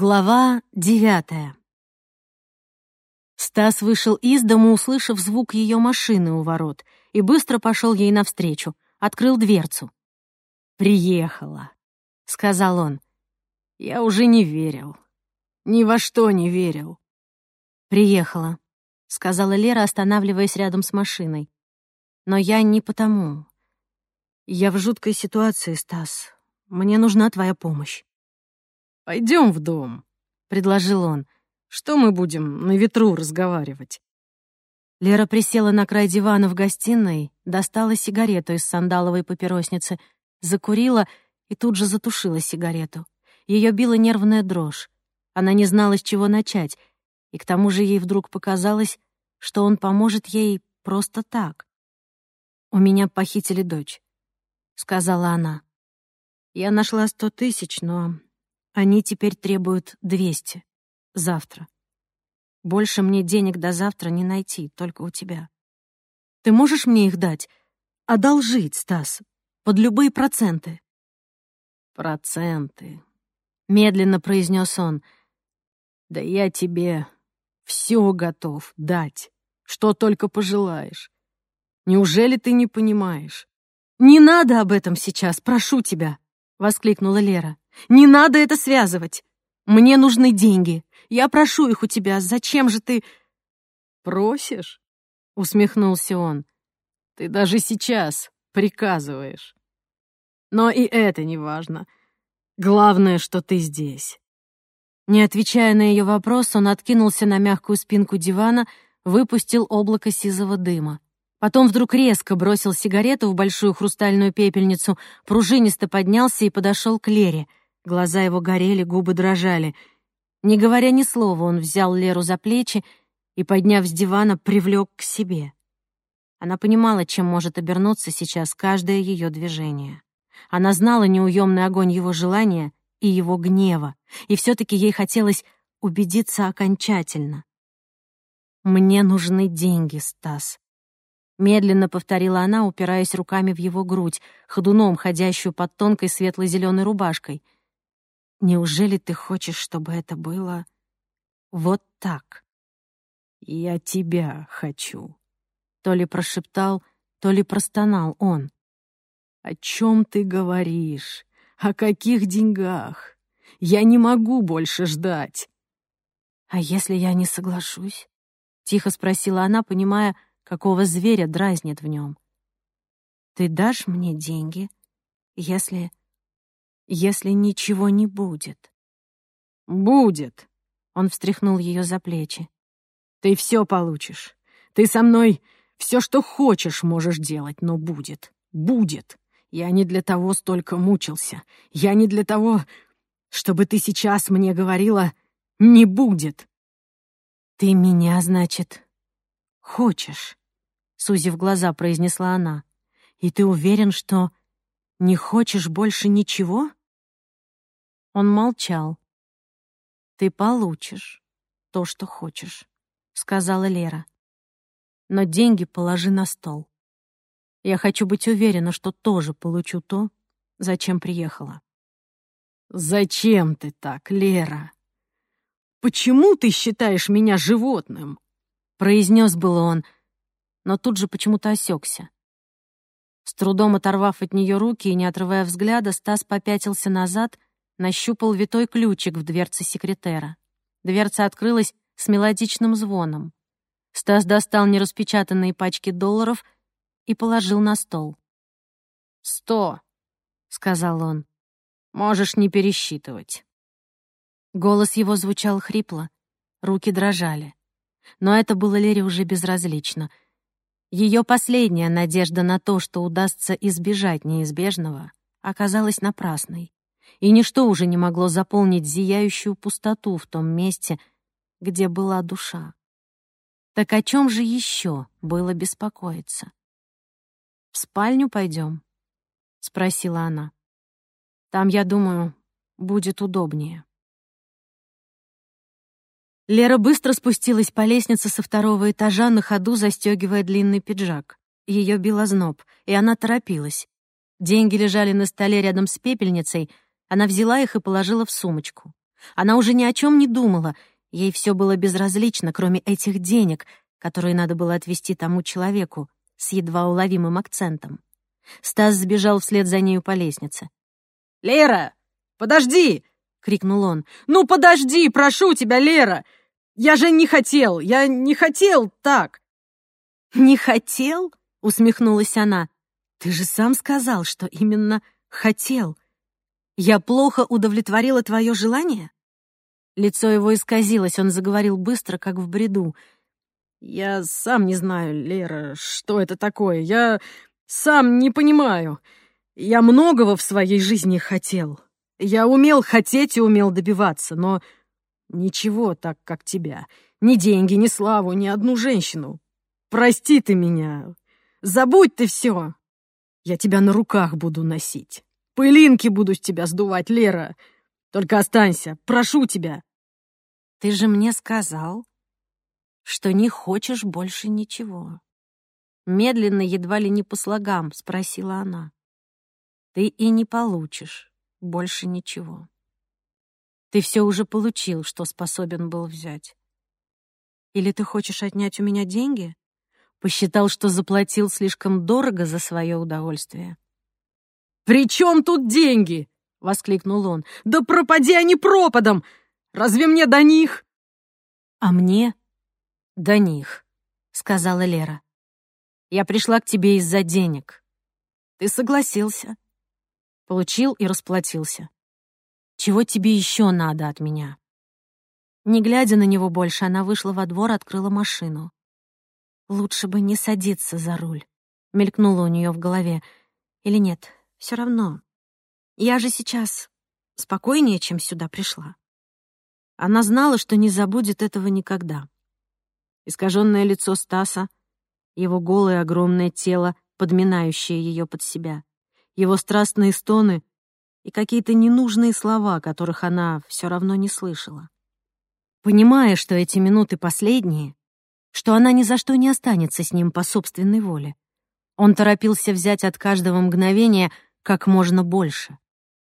Глава девятая. Стас вышел из дома, услышав звук ее машины у ворот, и быстро пошел ей навстречу, открыл дверцу. «Приехала», — сказал он. «Я уже не верил. Ни во что не верил». «Приехала», — сказала Лера, останавливаясь рядом с машиной. «Но я не потому. Я в жуткой ситуации, Стас. Мне нужна твоя помощь». Пойдем в дом», — предложил он. «Что мы будем на ветру разговаривать?» Лера присела на край дивана в гостиной, достала сигарету из сандаловой папиросницы, закурила и тут же затушила сигарету. Ее била нервная дрожь. Она не знала, с чего начать, и к тому же ей вдруг показалось, что он поможет ей просто так. «У меня похитили дочь», — сказала она. «Я нашла сто тысяч, но они теперь требуют 200. Завтра. Больше мне денег до завтра не найти, только у тебя. Ты можешь мне их дать? Одолжить, Стас, под любые проценты. Проценты, медленно произнес он. Да я тебе все готов дать, что только пожелаешь. Неужели ты не понимаешь? Не надо об этом сейчас, прошу тебя, воскликнула Лера. Не надо это связывать. Мне нужны деньги. Я прошу их у тебя. Зачем же ты...» «Просишь?» — усмехнулся он. «Ты даже сейчас приказываешь. Но и это не важно. Главное, что ты здесь». Не отвечая на ее вопрос, он откинулся на мягкую спинку дивана, выпустил облако сизого дыма. Потом вдруг резко бросил сигарету в большую хрустальную пепельницу, пружинисто поднялся и подошел к Лере — Глаза его горели, губы дрожали. Не говоря ни слова, он взял Леру за плечи и, подняв с дивана, привлек к себе. Она понимала, чем может обернуться сейчас каждое ее движение. Она знала неуемный огонь его желания и его гнева, и все-таки ей хотелось убедиться окончательно. «Мне нужны деньги, Стас», — медленно повторила она, упираясь руками в его грудь, ходуном ходящую под тонкой светло-зеленой рубашкой — Неужели ты хочешь, чтобы это было вот так? Я тебя хочу. То ли прошептал, то ли простонал он. О чем ты говоришь? О каких деньгах? Я не могу больше ждать. А если я не соглашусь? Тихо спросила она, понимая, какого зверя дразнит в нем. Ты дашь мне деньги, если если ничего не будет? Будет. Он встряхнул ее за плечи. Ты все получишь. Ты со мной все, что хочешь, можешь делать, но будет. Будет. Я не для того столько мучился. Я не для того, чтобы ты сейчас мне говорила «не будет». «Ты меня, значит, хочешь?» — сузив глаза, произнесла она. «И ты уверен, что не хочешь больше ничего?» Он молчал. «Ты получишь то, что хочешь», — сказала Лера. «Но деньги положи на стол. Я хочу быть уверена, что тоже получу то, зачем приехала». «Зачем ты так, Лера? Почему ты считаешь меня животным?» Произнес было он, но тут же почему-то осекся. С трудом оторвав от нее руки и не отрывая взгляда, Стас попятился назад нащупал витой ключик в дверце секретера. Дверца открылась с мелодичным звоном. Стас достал нераспечатанные пачки долларов и положил на стол. «Сто», — сказал он. «Можешь не пересчитывать». Голос его звучал хрипло, руки дрожали. Но это было Лере уже безразлично. Ее последняя надежда на то, что удастся избежать неизбежного, оказалась напрасной и ничто уже не могло заполнить зияющую пустоту в том месте, где была душа. Так о чем же еще было беспокоиться? «В спальню пойдем?» — спросила она. «Там, я думаю, будет удобнее». Лера быстро спустилась по лестнице со второго этажа, на ходу застегивая длинный пиджак. Ее бил озноб, и она торопилась. Деньги лежали на столе рядом с пепельницей — она взяла их и положила в сумочку. Она уже ни о чем не думала, ей все было безразлично, кроме этих денег, которые надо было отвести тому человеку с едва уловимым акцентом. Стас сбежал вслед за нею по лестнице. «Лера, подожди!» — крикнул он. «Ну подожди, прошу тебя, Лера! Я же не хотел, я не хотел так!» «Не хотел?» — усмехнулась она. «Ты же сам сказал, что именно хотел. Я плохо удовлетворила твое желание?» Лицо его исказилось, он заговорил быстро, как в бреду. «Я сам не знаю, Лера, что это такое. Я сам не понимаю. Я многого в своей жизни хотел. Я умел хотеть и умел добиваться, но ничего так, как тебя. Ни деньги, ни славу, ни одну женщину. Прости ты меня. Забудь ты все. Я тебя на руках буду носить. Пылинки буду с тебя сдувать, Лера. Только останься, прошу тебя. Ты же мне сказал, что не хочешь больше ничего. Медленно, едва ли не по слогам, спросила она. Ты и не получишь больше ничего. Ты все уже получил, что способен был взять. Или ты хочешь отнять у меня деньги? Посчитал, что заплатил слишком дорого за свое удовольствие. «При чем тут деньги?» — воскликнул он. «Да пропади они пропадом! Разве мне до них?» «А мне до них», — сказала Лера. «Я пришла к тебе из-за денег. Ты согласился. Получил и расплатился. Чего тебе еще надо от меня?» Не глядя на него больше, она вышла во двор, открыла машину. «Лучше бы не садиться за руль», — мелькнуло у нее в голове. «Или нет, все равно. Я же сейчас спокойнее, чем сюда пришла». Она знала, что не забудет этого никогда. Искаженное лицо Стаса, его голое огромное тело, подминающее ее под себя, его страстные стоны и какие-то ненужные слова, которых она все равно не слышала. Понимая, что эти минуты последние, что она ни за что не останется с ним по собственной воле. Он торопился взять от каждого мгновения как можно больше.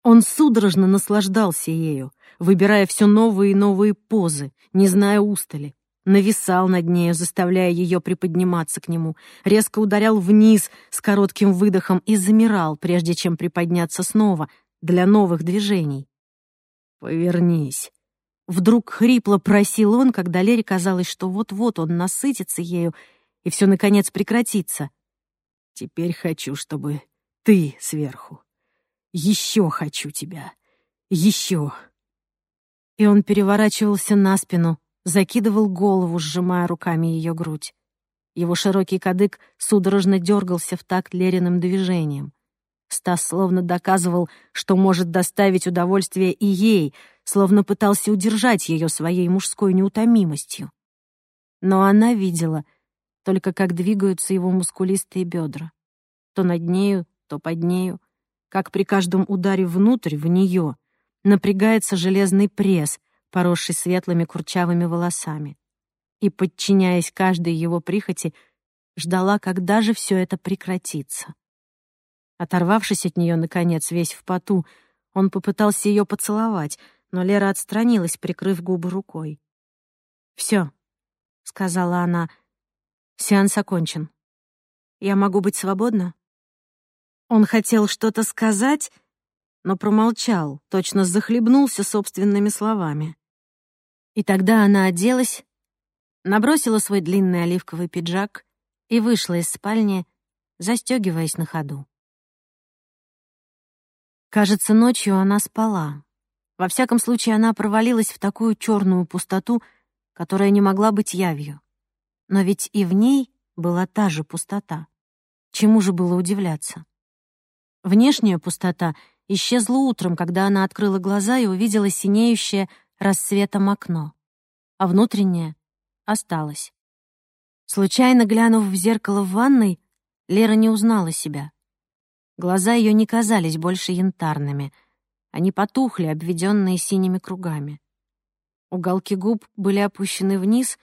Он судорожно наслаждался ею, выбирая все новые и новые позы, не зная устали. Нависал над нею, заставляя ее приподниматься к нему, резко ударял вниз с коротким выдохом и замирал, прежде чем приподняться снова, для новых движений. «Повернись», Вдруг хрипло просил он, когда Лере казалось, что вот-вот он насытится ею, и все наконец прекратится. «Теперь хочу, чтобы ты сверху. Еще хочу тебя. Еще». И он переворачивался на спину, закидывал голову, сжимая руками ее грудь. Его широкий кадык судорожно дергался в такт Лериным движением. Стас словно доказывал, что может доставить удовольствие и ей, словно пытался удержать ее своей мужской неутомимостью. Но она видела только, как двигаются его мускулистые бедра. То над нею, то под нею, как при каждом ударе внутрь, в нее, напрягается железный пресс, поросший светлыми курчавыми волосами. И, подчиняясь каждой его прихоти, ждала, когда же все это прекратится. Оторвавшись от нее, наконец, весь в поту, он попытался ее поцеловать, но Лера отстранилась, прикрыв губы рукой. «Все», — сказала она, — «сеанс окончен. Я могу быть свободна?» Он хотел что-то сказать, но промолчал, точно захлебнулся собственными словами. И тогда она оделась, набросила свой длинный оливковый пиджак и вышла из спальни, застегиваясь на ходу. Кажется, ночью она спала. Во всяком случае, она провалилась в такую черную пустоту, которая не могла быть явью. Но ведь и в ней была та же пустота. Чему же было удивляться? Внешняя пустота исчезла утром, когда она открыла глаза и увидела синеющее рассветом окно. А внутренняя осталась. Случайно глянув в зеркало в ванной, Лера не узнала себя. Глаза ее не казались больше янтарными. Они потухли, обведенные синими кругами. Уголки губ были опущены вниз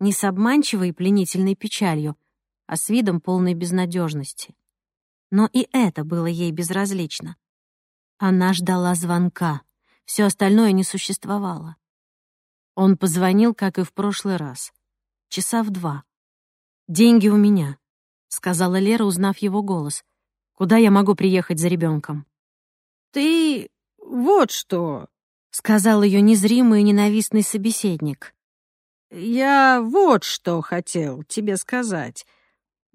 не с обманчивой пленительной печалью, а с видом полной безнадежности. Но и это было ей безразлично. Она ждала звонка. все остальное не существовало. Он позвонил, как и в прошлый раз. Часа в два. «Деньги у меня», — сказала Лера, узнав его голос. «Куда я могу приехать за ребенком? «Ты вот что», — сказал ее незримый и ненавистный собеседник. «Я вот что хотел тебе сказать.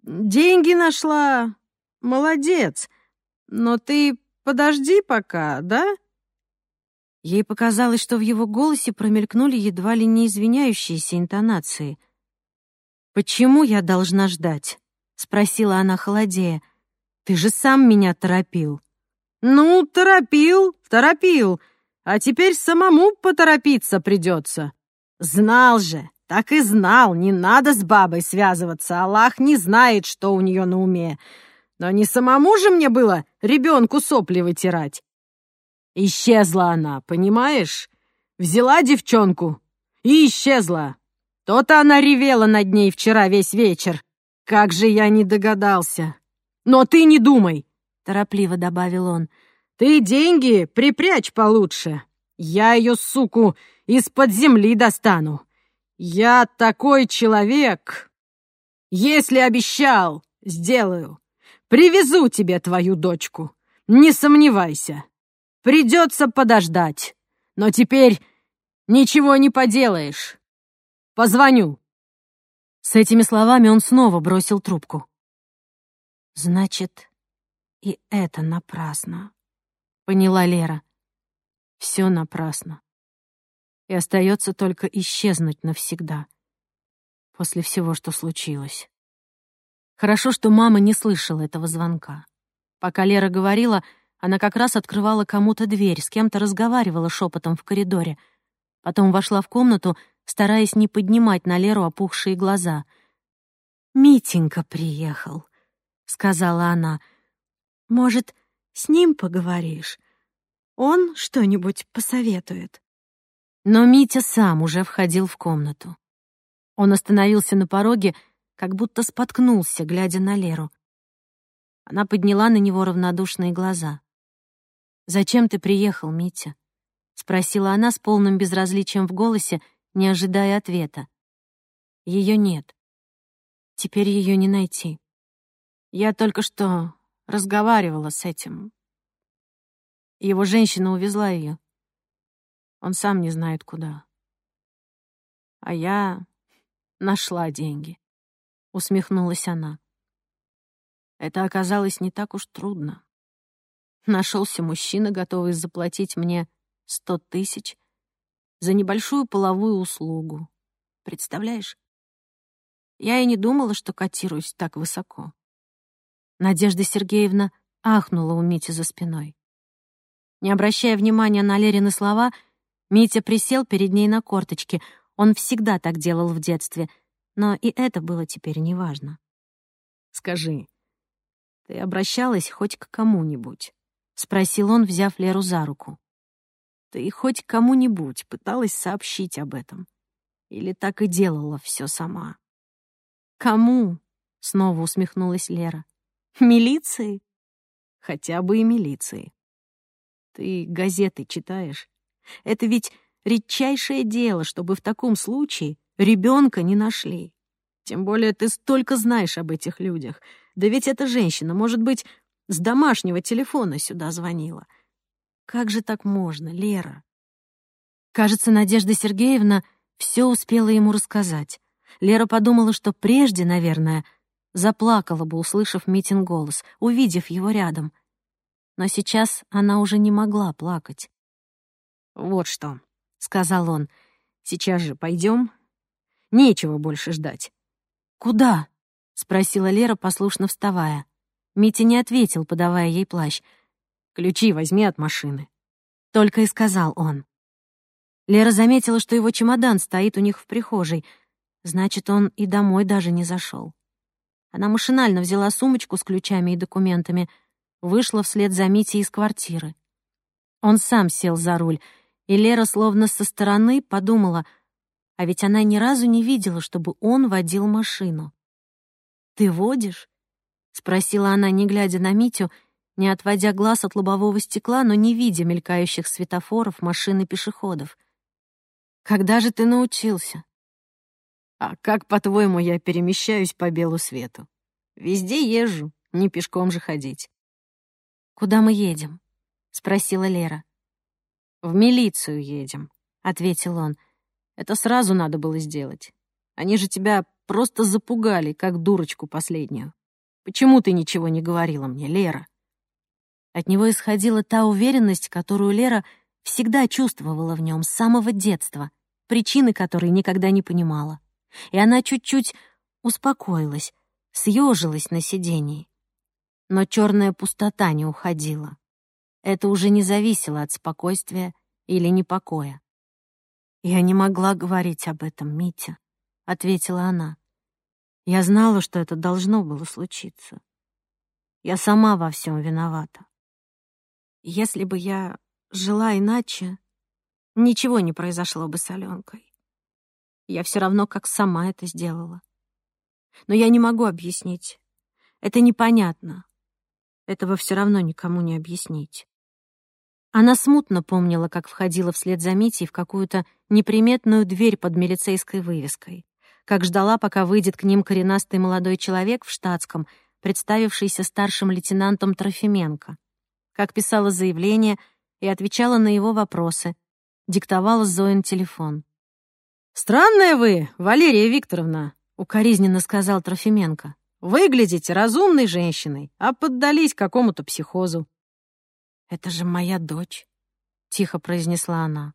Деньги нашла. Молодец. Но ты подожди пока, да?» Ей показалось, что в его голосе промелькнули едва ли не извиняющиеся интонации. «Почему я должна ждать?» — спросила она холодея. «Ты же сам меня торопил». «Ну, торопил, торопил. А теперь самому поторопиться придется. Знал же, так и знал, не надо с бабой связываться. Аллах не знает, что у нее на уме. Но не самому же мне было ребенку сопли вытирать. Исчезла она, понимаешь? Взяла девчонку и исчезла. То-то она ревела над ней вчера весь вечер. Как же я не догадался. Но ты не думай, — торопливо добавил он. Ты деньги припрячь получше. Я ее, суку, из-под земли достану. Я такой человек. Если обещал, сделаю. Привезу тебе твою дочку. Не сомневайся. Придется подождать. Но теперь ничего не поделаешь. Позвоню». С этими словами он снова бросил трубку. «Значит, и это напрасно», — поняла Лера. «Все напрасно. И остается только исчезнуть навсегда после всего, что случилось». Хорошо, что мама не слышала этого звонка. Пока Лера говорила, она как раз открывала кому-то дверь, с кем-то разговаривала шепотом в коридоре. Потом вошла в комнату, стараясь не поднимать на Леру опухшие глаза. «Митенька приехал», — сказала она. «Может, с ним поговоришь? Он что-нибудь посоветует?» Но Митя сам уже входил в комнату. Он остановился на пороге, как будто споткнулся, глядя на Леру. Она подняла на него равнодушные глаза. «Зачем ты приехал, Митя?» — спросила она с полным безразличием в голосе, не ожидая ответа. Ее нет. Теперь ее не найти. Я только что разговаривала с этим. Его женщина увезла ее. Он сам не знает куда. А я нашла деньги. Усмехнулась она. Это оказалось не так уж трудно. Нашелся мужчина, готовый заплатить мне сто тысяч за небольшую половую услугу. Представляешь? Я и не думала, что котируюсь так высоко. Надежда Сергеевна ахнула у Мити за спиной. Не обращая внимания на Лерины слова, Митя присел перед ней на корточки. Он всегда так делал в детстве, но и это было теперь неважно. «Скажи, ты обращалась хоть к кому-нибудь?» — спросил он, взяв Леру за руку. «Ты хоть кому-нибудь пыталась сообщить об этом? Или так и делала все сама?» «Кому?» — снова усмехнулась Лера. «Милиции?» «Хотя бы и милиции. Ты газеты читаешь? Это ведь редчайшее дело, чтобы в таком случае ребенка не нашли. Тем более ты столько знаешь об этих людях. Да ведь эта женщина, может быть, с домашнего телефона сюда звонила. Как же так можно, Лера? Кажется, Надежда Сергеевна все успела ему рассказать. Лера подумала, что прежде, наверное, заплакала бы, услышав Митин голос, увидев его рядом. Но сейчас она уже не могла плакать. «Вот что», — сказал он, — «сейчас же пойдем. Нечего больше ждать». «Куда?» — спросила Лера, послушно вставая. Митя не ответил, подавая ей плащ. «Ключи возьми от машины», — только и сказал он. Лера заметила, что его чемодан стоит у них в прихожей. Значит, он и домой даже не зашел. Она машинально взяла сумочку с ключами и документами, вышла вслед за Митей из квартиры. Он сам сел за руль, и Лера словно со стороны подумала, а ведь она ни разу не видела, чтобы он водил машину. «Ты водишь?» — спросила она, не глядя на Митю, не отводя глаз от лобового стекла, но не видя мелькающих светофоров, машин и пешеходов. «Когда же ты научился?» «А как, по-твоему, я перемещаюсь по белу свету? Везде езжу, не пешком же ходить». «Куда мы едем?» — спросила Лера. «В милицию едем», — ответил он. «Это сразу надо было сделать. Они же тебя просто запугали, как дурочку последнюю. Почему ты ничего не говорила мне, Лера?» От него исходила та уверенность, которую Лера всегда чувствовала в нем с самого детства, причины которой никогда не понимала. И она чуть-чуть успокоилась, съежилась на сидении. Но черная пустота не уходила. Это уже не зависело от спокойствия или непокоя. «Я не могла говорить об этом, Митя», — ответила она. «Я знала, что это должно было случиться. Я сама во всем виновата. Если бы я жила иначе, ничего не произошло бы с Аленкой. Я все равно как сама это сделала. Но я не могу объяснить. Это непонятно. Этого все равно никому не объяснить. Она смутно помнила, как входила вслед за Митей в какую-то неприметную дверь под милицейской вывеской, как ждала, пока выйдет к ним коренастый молодой человек в штатском, представившийся старшим лейтенантом Трофименко как писала заявление и отвечала на его вопросы, диктовала Зоин телефон. «Странная вы, Валерия Викторовна», — укоризненно сказал Трофименко. «Выглядите разумной женщиной, а поддались какому-то психозу». «Это же моя дочь», — тихо произнесла она.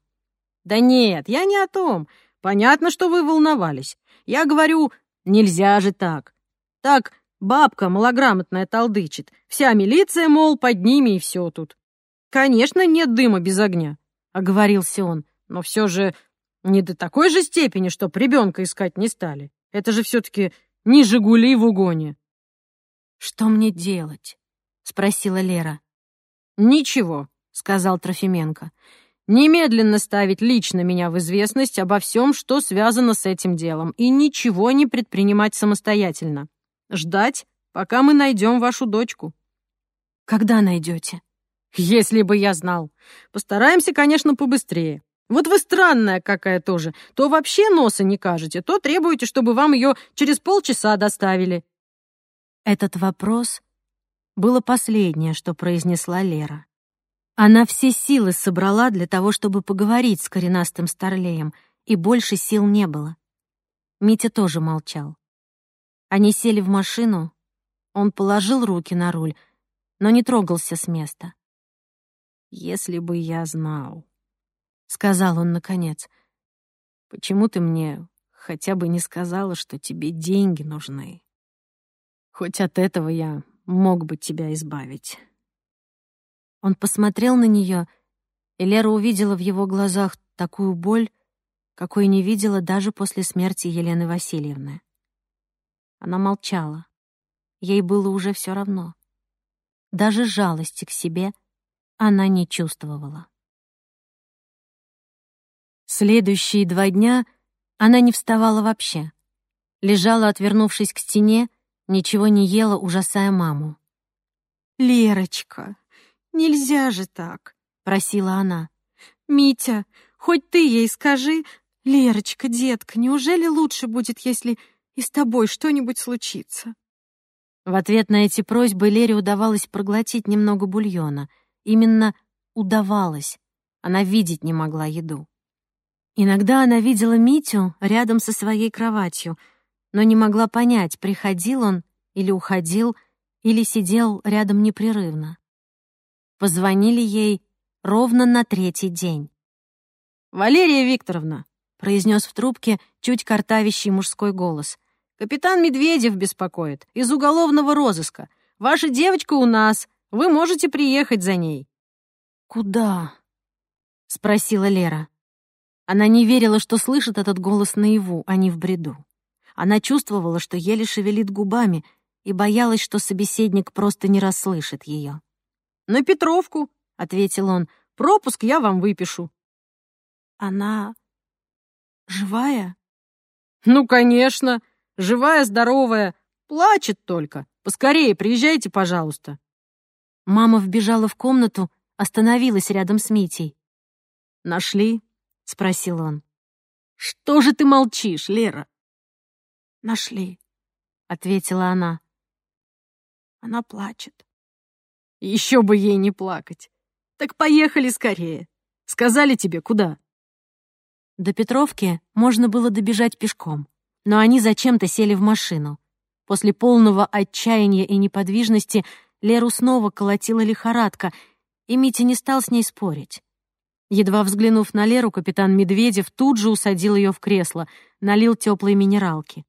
«Да нет, я не о том. Понятно, что вы волновались. Я говорю, нельзя же так. Так Бабка малограмотная толдычит. Вся милиция, мол, под ними и все тут. Конечно, нет дыма без огня, — оговорился он. Но все же не до такой же степени, чтоб ребенка искать не стали. Это же все-таки не «Жигули» в угоне. «Что мне делать?» — спросила Лера. «Ничего», — сказал Трофименко. «Немедленно ставить лично меня в известность обо всем, что связано с этим делом, и ничего не предпринимать самостоятельно. Ждать, пока мы найдем вашу дочку. Когда найдете? Если бы я знал. Постараемся, конечно, побыстрее. Вот вы странная какая тоже. То вообще носа не кажете, то требуете, чтобы вам ее через полчаса доставили. Этот вопрос было последнее, что произнесла Лера. Она все силы собрала для того, чтобы поговорить с коренастым старлеем, и больше сил не было. Митя тоже молчал. Они сели в машину, он положил руки на руль, но не трогался с места. «Если бы я знал», — сказал он наконец, — «почему ты мне хотя бы не сказала, что тебе деньги нужны? Хоть от этого я мог бы тебя избавить». Он посмотрел на нее, и Лера увидела в его глазах такую боль, какой не видела даже после смерти Елены Васильевны. Она молчала. Ей было уже все равно. Даже жалости к себе она не чувствовала. Следующие два дня она не вставала вообще. Лежала, отвернувшись к стене, ничего не ела, ужасая маму. «Лерочка, нельзя же так», — просила она. «Митя, хоть ты ей скажи, Лерочка, детка, неужели лучше будет, если и с тобой что-нибудь случится». В ответ на эти просьбы Лере удавалось проглотить немного бульона. Именно удавалось. Она видеть не могла еду. Иногда она видела Митю рядом со своей кроватью, но не могла понять, приходил он или уходил, или сидел рядом непрерывно. Позвонили ей ровно на третий день. «Валерия Викторовна», — произнес в трубке чуть картавящий мужской голос, Капитан Медведев беспокоит, из уголовного розыска. Ваша девочка у нас, вы можете приехать за ней». «Куда?» — спросила Лера. Она не верила, что слышит этот голос наяву, а не в бреду. Она чувствовала, что еле шевелит губами, и боялась, что собеседник просто не расслышит ее. «На Петровку», — ответил он, — «пропуск я вам выпишу». «Она живая?» «Ну, конечно. Живая, здоровая. Плачет только. Поскорее приезжайте, пожалуйста». Мама вбежала в комнату, остановилась рядом с Митей. «Нашли?» — спросил он. «Что же ты молчишь, Лера?» «Нашли», — ответила она. Она плачет. Еще бы ей не плакать. Так поехали скорее. Сказали тебе, куда? До Петровки можно было добежать пешком, но они зачем-то сели в машину. После полного отчаяния и неподвижности Леру снова колотила лихорадка, и Митя не стал с ней спорить. Едва взглянув на Леру, капитан Медведев тут же усадил ее в кресло, налил теплой минералки.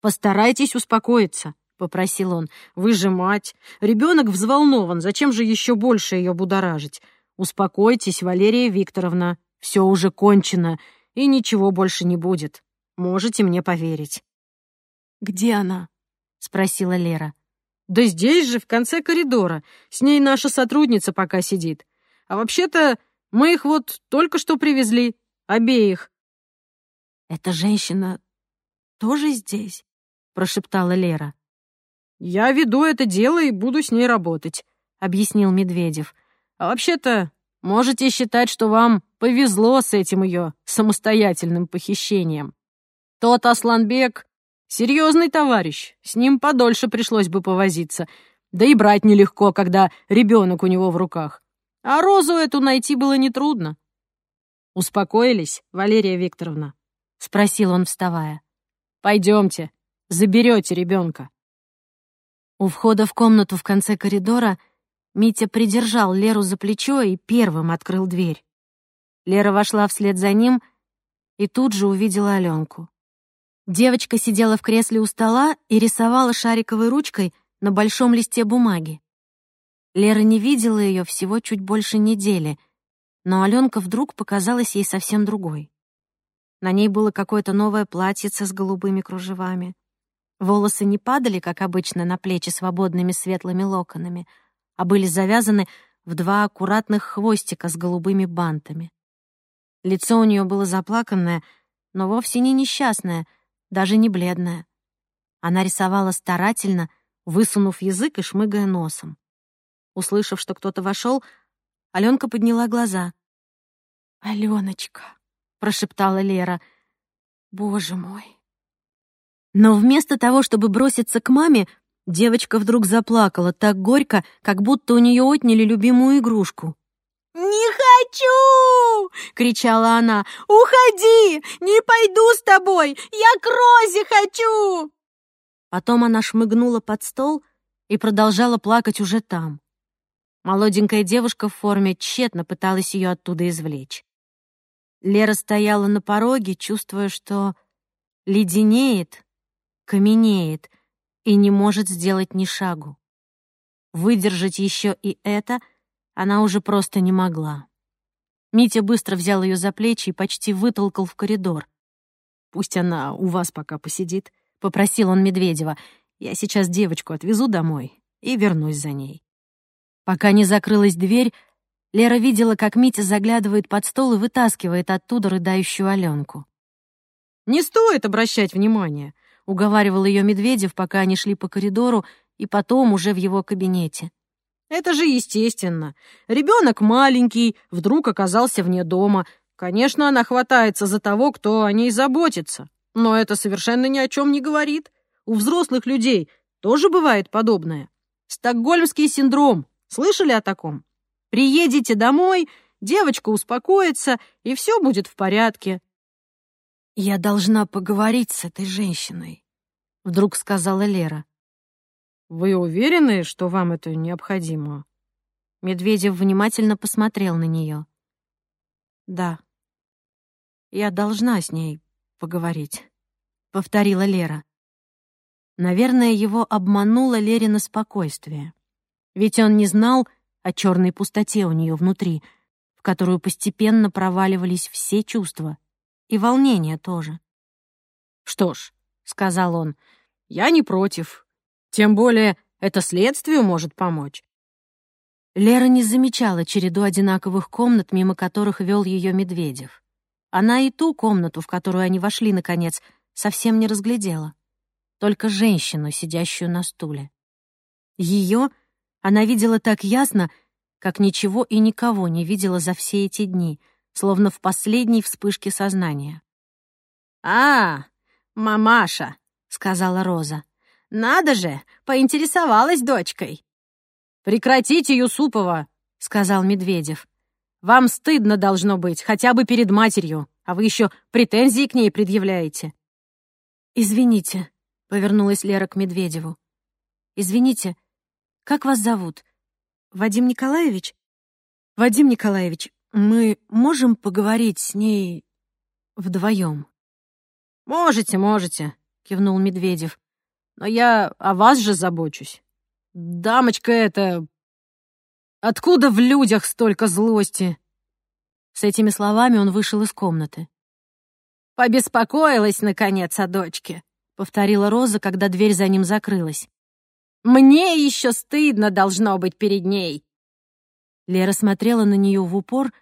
«Постарайтесь успокоиться», — попросил он. «Вы же мать. Ребенок взволнован. Зачем же еще больше ее будоражить? Успокойтесь, Валерия Викторовна. Все уже кончено, и ничего больше не будет. Можете мне поверить». «Где она?» — спросила Лера. «Да здесь же, в конце коридора. С ней наша сотрудница пока сидит. А вообще-то мы их вот только что привезли. Обеих». «Эта женщина тоже здесь?» — прошептала Лера. «Я веду это дело и буду с ней работать», — объяснил Медведев. «А вообще-то можете считать, что вам повезло с этим ее самостоятельным похищением. Тот Асланбек — серьезный товарищ, с ним подольше пришлось бы повозиться, да и брать нелегко, когда ребенок у него в руках. А розу эту найти было нетрудно. «Успокоились, Валерия Викторовна?» — спросил он, вставая. «Пойдемте, заберете ребенка». У входа в комнату в конце коридора Митя придержал Леру за плечо и первым открыл дверь. Лера вошла вслед за ним и тут же увидела Аленку. Девочка сидела в кресле у стола и рисовала шариковой ручкой на большом листе бумаги. Лера не видела ее всего чуть больше недели, но Аленка вдруг показалась ей совсем другой. На ней было какое-то новое платьице с голубыми кружевами. Волосы не падали, как обычно, на плечи свободными светлыми локонами, а были завязаны в два аккуратных хвостика с голубыми бантами. Лицо у нее было заплаканное, но вовсе не несчастное, даже не бледное. Она рисовала старательно, высунув язык и шмыгая носом. Услышав, что кто-то вошел, Аленка подняла глаза. «Аленочка», — прошептала Лера, — «боже мой». Но вместо того, чтобы броситься к маме, девочка вдруг заплакала так горько, как будто у нее отняли любимую игрушку. «Не хочу!» — кричала она. «Уходи! Не пойду с тобой! Я к Розе хочу!» Потом она шмыгнула под стол и продолжала плакать уже там. Молоденькая девушка в форме тщетно пыталась ее оттуда извлечь. Лера стояла на пороге, чувствуя, что леденеет, каменеет и не может сделать ни шагу. Выдержать еще и это она уже просто не могла. Митя быстро взял ее за плечи и почти вытолкал в коридор. «Пусть она у вас пока посидит», — попросил он Медведева. «Я сейчас девочку отвезу домой и вернусь за ней». Пока не закрылась дверь, Лера видела, как Митя заглядывает под стол и вытаскивает оттуда рыдающую Аленку. «Не стоит обращать внимания», — уговаривал ее Медведев, пока они шли по коридору и потом уже в его кабинете. «Это же естественно. Ребенок маленький, вдруг оказался вне дома. Конечно, она хватается за того, кто о ней заботится. Но это совершенно ни о чем не говорит. У взрослых людей тоже бывает подобное. Стокгольмский синдром. Слышали о таком? Приедете домой, девочка успокоится, и все будет в порядке. «Я должна поговорить с этой женщиной», — вдруг сказала Лера. «Вы уверены, что вам это необходимо?» Медведев внимательно посмотрел на нее. «Да, я должна с ней поговорить», — повторила Лера. Наверное, его обмануло Лерина спокойствие. Ведь он не знал о черной пустоте у нее внутри, в которую постепенно проваливались все чувства, и волнение тоже. «Что ж», — сказал он, — «я не против. Тем более это следствию может помочь». Лера не замечала череду одинаковых комнат, мимо которых вел ее Медведев. Она и ту комнату, в которую они вошли, наконец, совсем не разглядела. Только женщину, сидящую на стуле. Ее Она видела так ясно, как ничего и никого не видела за все эти дни, словно в последней вспышке сознания. «А, мамаша», — сказала Роза. «Надо же, поинтересовалась дочкой». «Прекратите, Юсупова», — сказал Медведев. «Вам стыдно должно быть, хотя бы перед матерью, а вы еще претензии к ней предъявляете». «Извините», — повернулась Лера к Медведеву. «Извините, как вас зовут? Вадим Николаевич? Вадим Николаевич, мы можем поговорить с ней вдвоем?» «Можете, можете», — кивнул Медведев. «Но я о вас же забочусь. Дамочка эта... Откуда в людях столько злости?» С этими словами он вышел из комнаты. «Побеспокоилась, наконец, о дочке», — повторила Роза, когда дверь за ним закрылась. «Мне еще стыдно должно быть перед ней». Лера смотрела на нее в упор,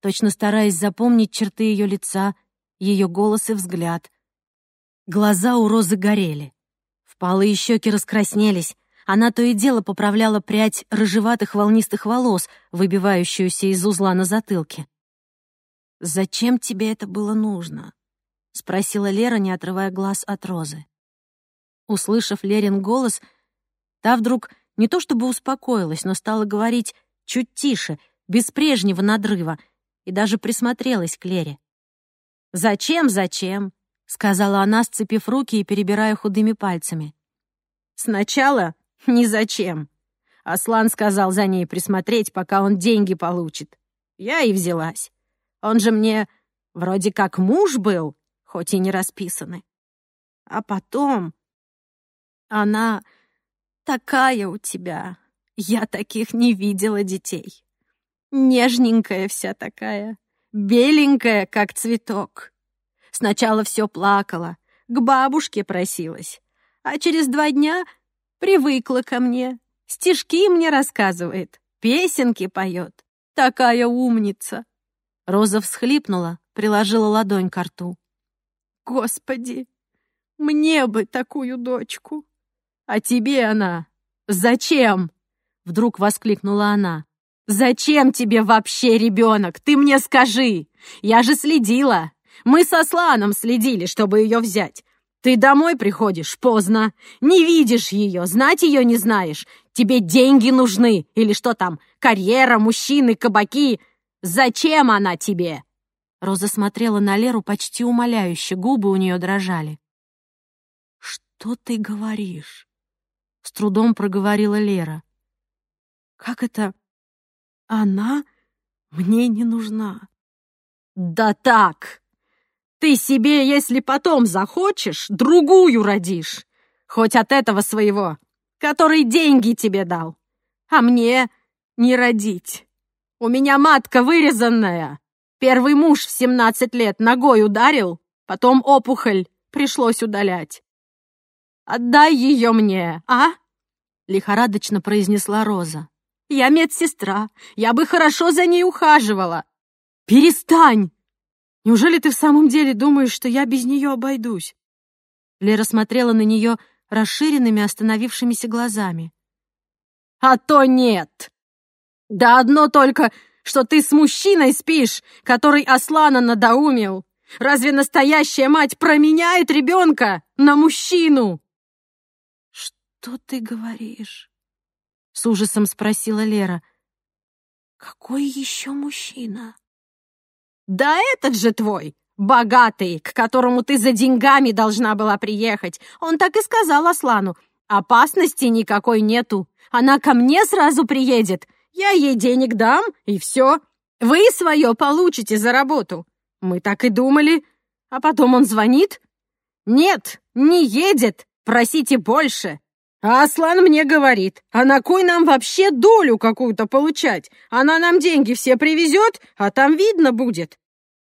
точно стараясь запомнить черты ее лица, ее голос и взгляд. Глаза у Розы горели. Впалые щеки раскраснелись. Она то и дело поправляла прядь рыжеватых волнистых волос, выбивающуюся из узла на затылке. «Зачем тебе это было нужно?» — спросила Лера, не отрывая глаз от Розы. Услышав Лерин голос, та вдруг не то чтобы успокоилась, но стала говорить чуть тише, без прежнего надрыва, и даже присмотрелась к Лере. «Зачем, зачем?» — сказала она, сцепив руки и перебирая худыми пальцами. «Сначала ни зачем. Аслан сказал за ней присмотреть, пока он деньги получит. Я и взялась. Он же мне вроде как муж был, хоть и не расписаны. А потом... Она такая у тебя. Я таких не видела детей. Нежненькая вся такая, беленькая, как цветок. Сначала все плакала, к бабушке просилась, а через два дня привыкла ко мне, стишки мне рассказывает, песенки поет. Такая умница. Роза всхлипнула, приложила ладонь к рту. Господи, мне бы такую дочку. А тебе она зачем? Вдруг воскликнула она. Зачем тебе вообще ребенок? Ты мне скажи. Я же следила. Мы со Сланом следили, чтобы ее взять. Ты домой приходишь поздно, не видишь ее, знать ее не знаешь. Тебе деньги нужны или что там, карьера, мужчины, кабаки. Зачем она тебе? Роза смотрела на Леру почти умоляюще, губы у нее дрожали. «Что ты говоришь?» — с трудом проговорила Лера. «Как это? Она мне не нужна». «Да так! Ты себе, если потом захочешь, другую родишь, хоть от этого своего, который деньги тебе дал, а мне не родить. У меня матка вырезанная, Первый муж в семнадцать лет ногой ударил, потом опухоль, пришлось удалять. «Отдай ее мне, а?» — лихорадочно произнесла Роза. «Я медсестра, я бы хорошо за ней ухаживала». «Перестань! Неужели ты в самом деле думаешь, что я без нее обойдусь?» Лера смотрела на нее расширенными остановившимися глазами. «А то нет! Да одно только что ты с мужчиной спишь, который Аслана надоумил. Разве настоящая мать променяет ребенка на мужчину?» «Что ты говоришь?» — с ужасом спросила Лера. «Какой еще мужчина?» «Да этот же твой, богатый, к которому ты за деньгами должна была приехать. Он так и сказал Аслану. Опасности никакой нету. Она ко мне сразу приедет. Я ей денег дам, и все. Вы свое получите за работу. Мы так и думали. А потом он звонит. Нет, не едет. Просите больше. А Аслан мне говорит, а на кой нам вообще долю какую-то получать? Она нам деньги все привезет, а там видно будет.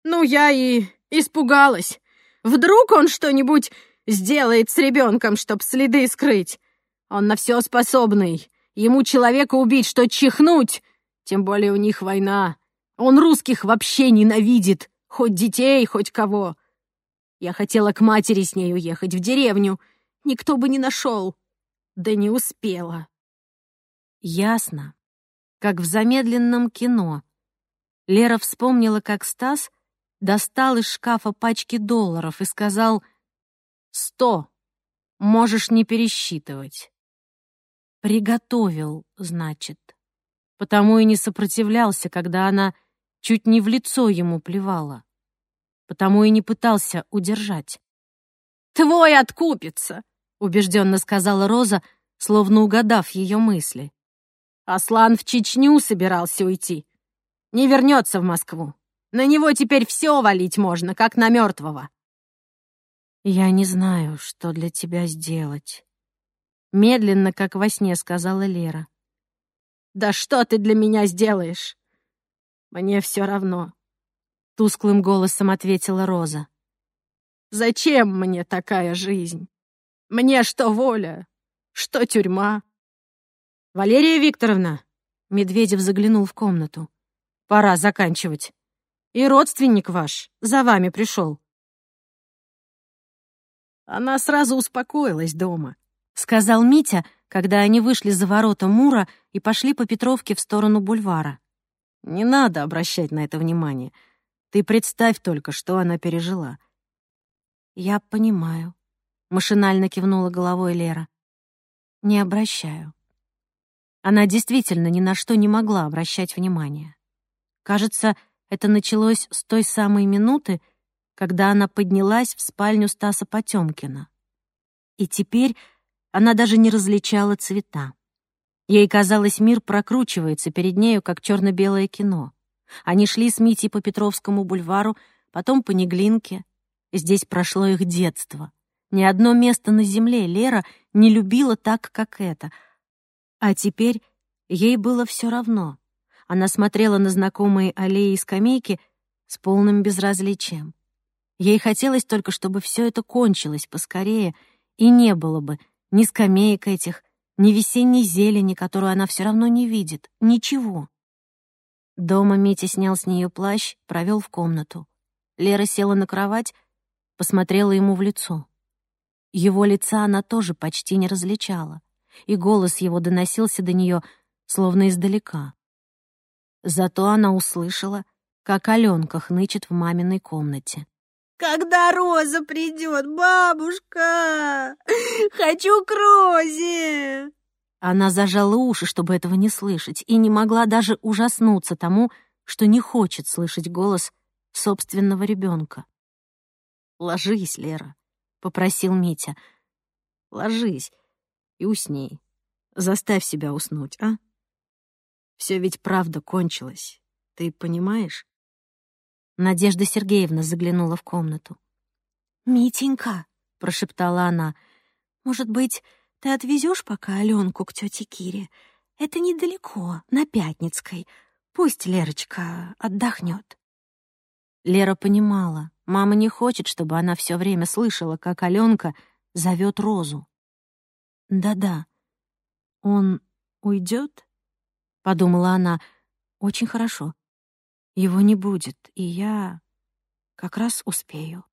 Ну, я и испугалась. Вдруг он что-нибудь сделает с ребенком, чтоб следы скрыть. Он на все способный. Ему человека убить, что чихнуть. Тем более у них война. Он русских вообще ненавидит. Хоть детей, хоть кого. Я хотела к матери с ней уехать в деревню. Никто бы не нашел. Да не успела. Ясно, как в замедленном кино. Лера вспомнила, как Стас достал из шкафа пачки долларов и сказал «Сто, можешь не пересчитывать». Приготовил, значит. Потому и не сопротивлялся, когда она чуть не в лицо ему плевала. Потому и не пытался удержать. «Твой откупится!» — убежденно сказала Роза, словно угадав ее мысли. «Аслан в Чечню собирался уйти. Не вернется в Москву. На него теперь все валить можно, как на мертвого». «Я не знаю, что для тебя сделать», — медленно, как во сне, сказала Лера. «Да что ты для меня сделаешь? Мне все равно», — тусклым голосом ответила Роза. Зачем мне такая жизнь? Мне что воля, что тюрьма? Валерия Викторовна, Медведев заглянул в комнату. Пора заканчивать. И родственник ваш за вами пришел. Она сразу успокоилась дома, сказал Митя, когда они вышли за ворота Мура и пошли по Петровке в сторону бульвара. Не надо обращать на это внимание. Ты представь только, что она пережила. «Я понимаю», — машинально кивнула головой Лера. «Не обращаю». Она действительно ни на что не могла обращать внимание. Кажется, это началось с той самой минуты, когда она поднялась в спальню Стаса Потёмкина. И теперь она даже не различала цвета. Ей казалось, мир прокручивается перед нею, как черно белое кино. Они шли с Митей по Петровскому бульвару, потом по Неглинке, Здесь прошло их детство. Ни одно место на земле Лера не любила так, как это. А теперь ей было все равно. Она смотрела на знакомые аллеи и скамейки с полным безразличием. Ей хотелось только, чтобы все это кончилось поскорее, и не было бы ни скамеек этих, ни весенней зелени, которую она все равно не видит, ничего. Дома Митя снял с нее плащ, провел в комнату. Лера села на кровать посмотрела ему в лицо. Его лица она тоже почти не различала, и голос его доносился до нее словно издалека. Зато она услышала, как Аленка хнычет в маминой комнате. «Когда Роза придет, бабушка? Хочу к Розе!» Она зажала уши, чтобы этого не слышать, и не могла даже ужаснуться тому, что не хочет слышать голос собственного ребенка. «Ложись, Лера», — попросил Митя. «Ложись и усни. Заставь себя уснуть, а? Все ведь правда кончилось, ты понимаешь?» Надежда Сергеевна заглянула в комнату. «Митенька», — прошептала она, — «может быть, ты отвезешь пока Аленку к тете Кире? Это недалеко, на Пятницкой. Пусть Лерочка отдохнет». Лера понимала, Мама не хочет, чтобы она все время слышала, как Аленка зовет Розу. «Да-да, он уйдет?» — подумала она. «Очень хорошо. Его не будет, и я как раз успею».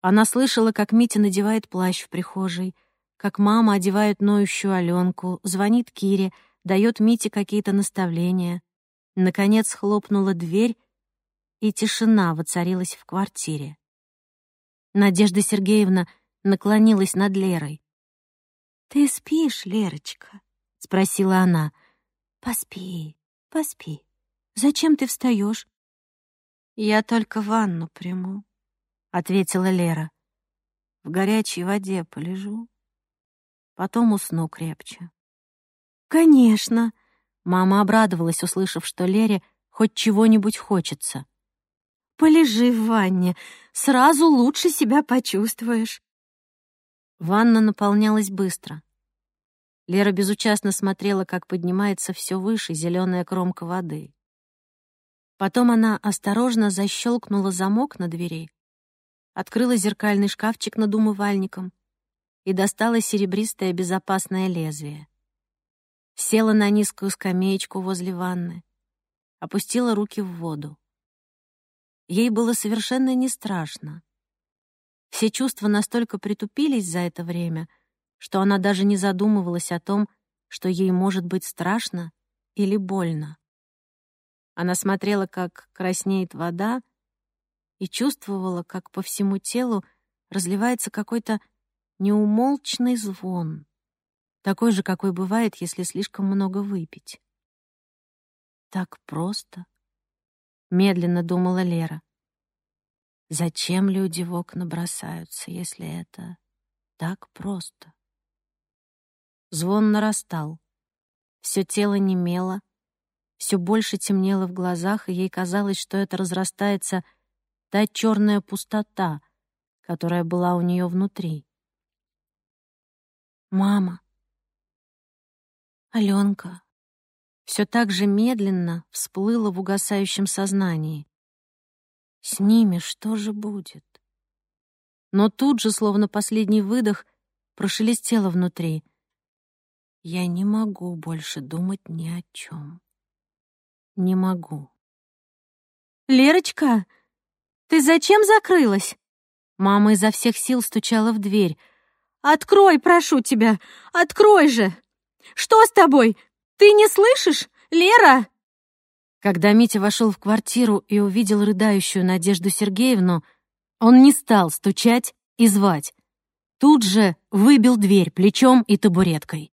Она слышала, как Митя надевает плащ в прихожей, как мама одевает ноющую Аленку, звонит Кире, дает Мите какие-то наставления. Наконец хлопнула дверь, и тишина воцарилась в квартире. Надежда Сергеевна наклонилась над Лерой. «Ты спишь, Лерочка?» — спросила она. «Поспи, поспи. Зачем ты встаешь? «Я только ванну приму», — ответила Лера. «В горячей воде полежу, потом усну крепче». «Конечно!» — мама обрадовалась, услышав, что Лере хоть чего-нибудь хочется. Полежи в ванне, сразу лучше себя почувствуешь. Ванна наполнялась быстро. Лера безучастно смотрела, как поднимается все выше зеленая кромка воды. Потом она осторожно защелкнула замок на двери, открыла зеркальный шкафчик над умывальником и достала серебристое безопасное лезвие. Села на низкую скамеечку возле ванны, опустила руки в воду. Ей было совершенно не страшно. Все чувства настолько притупились за это время, что она даже не задумывалась о том, что ей может быть страшно или больно. Она смотрела, как краснеет вода, и чувствовала, как по всему телу разливается какой-то неумолчный звон, такой же, какой бывает, если слишком много выпить. Так просто, медленно думала Лера. Зачем люди в окна бросаются, если это так просто? Звон нарастал. Все тело немело, все больше темнело в глазах, и ей казалось, что это разрастается та черная пустота, которая была у нее внутри. «Мама! Аленка!» Все так же медленно всплыло в угасающем сознании. С ними что же будет? Но тут же, словно последний выдох, прошелестело внутри. Я не могу больше думать ни о чем. Не могу. «Лерочка, ты зачем закрылась?» Мама изо всех сил стучала в дверь. «Открой, прошу тебя! Открой же! Что с тобой? Ты не слышишь? Лера!» Когда Митя вошел в квартиру и увидел рыдающую Надежду Сергеевну, он не стал стучать и звать. Тут же выбил дверь плечом и табуреткой.